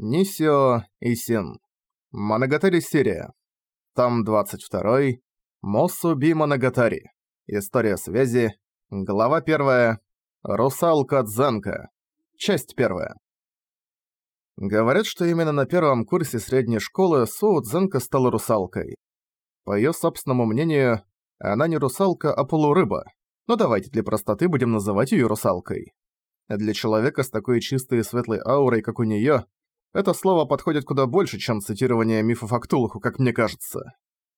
Нисио Исин. Моногатари серия. Там 22. Мосуби Моногатари. История связи. Глава 1. Русалка Дзенка. Часть 1. Говорят, что именно на первом курсе средней школы Суу Дзенка стала русалкой. По её собственному мнению, она не русалка, а полурыба. Но давайте для простоты будем называть её русалкой. Для человека с такой чистой и светлой аурой, как у неё, это слово подходит куда больше, чем цитирование мифов о Ктулху, как мне кажется.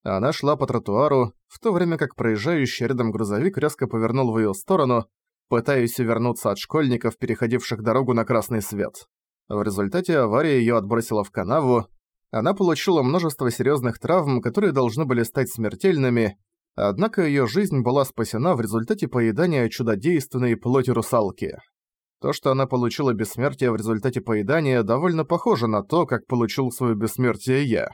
Она шла по тротуару, в то время как проезжающий рядом грузовик резко повернул в её сторону, пытаясь увернуться от школьников, переходивших дорогу на красный свет. В результате аварии её отбросило в канаву, она получила множество серьёзных травм, которые должны были стать смертельными, однако её жизнь была спасена в результате поедания чудодейственной плоти русалки. То, что она получила бессмертие в результате поедания, довольно похоже на то, как получил свое бессмертие я.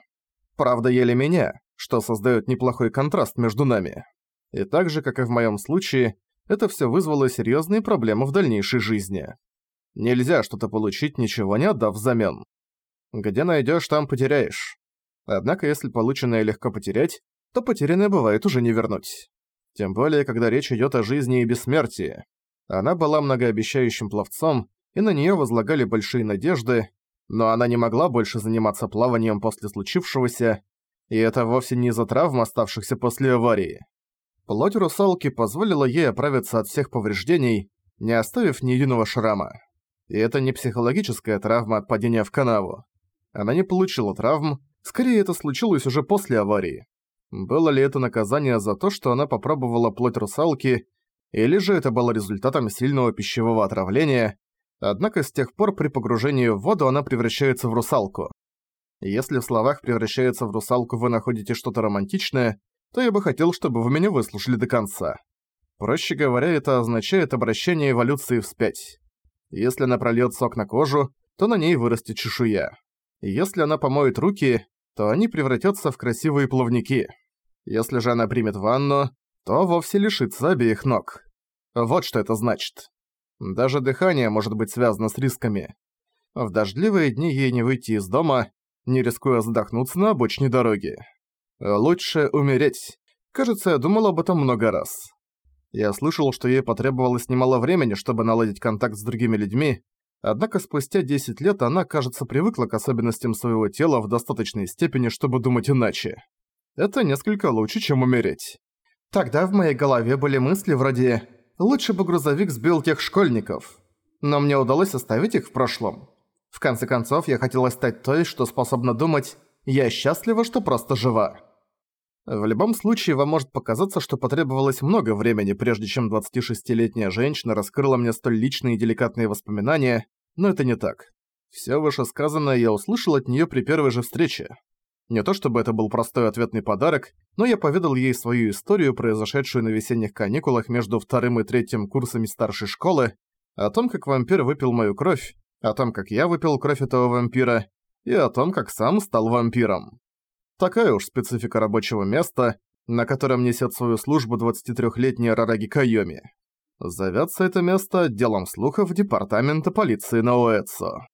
Правда, ели меня, что создаёт неплохой контраст между нами. И так же, как и в моём случае, это всё вызвало серьёзные проблемы в дальнейшей жизни. Нельзя что-то получить, ничего не отдав взамен. Где найдёшь, там потеряешь. Однако, если полученное легко потерять, то потерянное бывает уже не вернуть. Тем более, когда речь идёт о жизни и бессмертии. Она была многообещающим пловцом, и на неё возлагали большие надежды, но она не могла больше заниматься плаванием после случившегося, и это вовсе не из-за травм, оставшихся после аварии. Плоть русалки позволила ей оправиться от всех повреждений, не оставив ни единого шрама. И это не психологическая травма от падения в канаву. Она не получила травм, скорее это случилось уже после аварии. Было ли это наказание за то, что она попробовала плоть русалки, или же это было результатом сильного пищевого отравления, однако с тех пор при погружении в воду она превращается в русалку. Если в словах «превращается в русалку» вы находите что-то романтичное, то я бы хотел, чтобы вы меня выслушали до конца. Проще говоря, это означает обращение эволюции вспять. Если она прольёт сок на кожу, то на ней вырастет чешуя. Если она помоет руки, то они превратятся в красивые плавники. Если же она примет ванну, то вовсе лишится обеих ног. Вот что это значит. Даже дыхание может быть связано с рисками. В дождливые дни ей не выйти из дома, не рискуя задохнуться на обочине дороги. Лучше умереть. Кажется, я думал об этом много раз. Я слышал, что ей потребовалось немало времени, чтобы наладить контакт с другими людьми, однако спустя 10 лет она, кажется, привыкла к особенностям своего тела в достаточной степени, чтобы думать иначе. Это несколько лучше, чем умереть. Тогда в моей голове были мысли вроде Лучше бы грузовик сбил тех школьников. Но мне удалось оставить их в прошлом. В конце концов, я хотела стать той, что способна думать «Я счастлива, что просто жива». В любом случае, вам может показаться, что потребовалось много времени, прежде чем 26-летняя женщина раскрыла мне столь личные и деликатные воспоминания, но это не так. Всё вышесказанное я услышал от неё при первой же встрече. Не то чтобы это был простой ответный подарок, но я поведал ей свою историю, произошедшую на весенних каникулах между вторым и третьим курсами старшей школы, о том, как вампир выпил мою кровь, о том, как я выпил кровь этого вампира, и о том, как сам стал вампиром. Такая уж специфика рабочего места, на котором несет свою службу 23-летняя Рараги Кайоми. Зовется это место отделом слухов Департамента полиции на Уэцо.